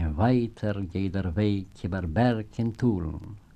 in weiter jeder Weg über Berg und Tulln.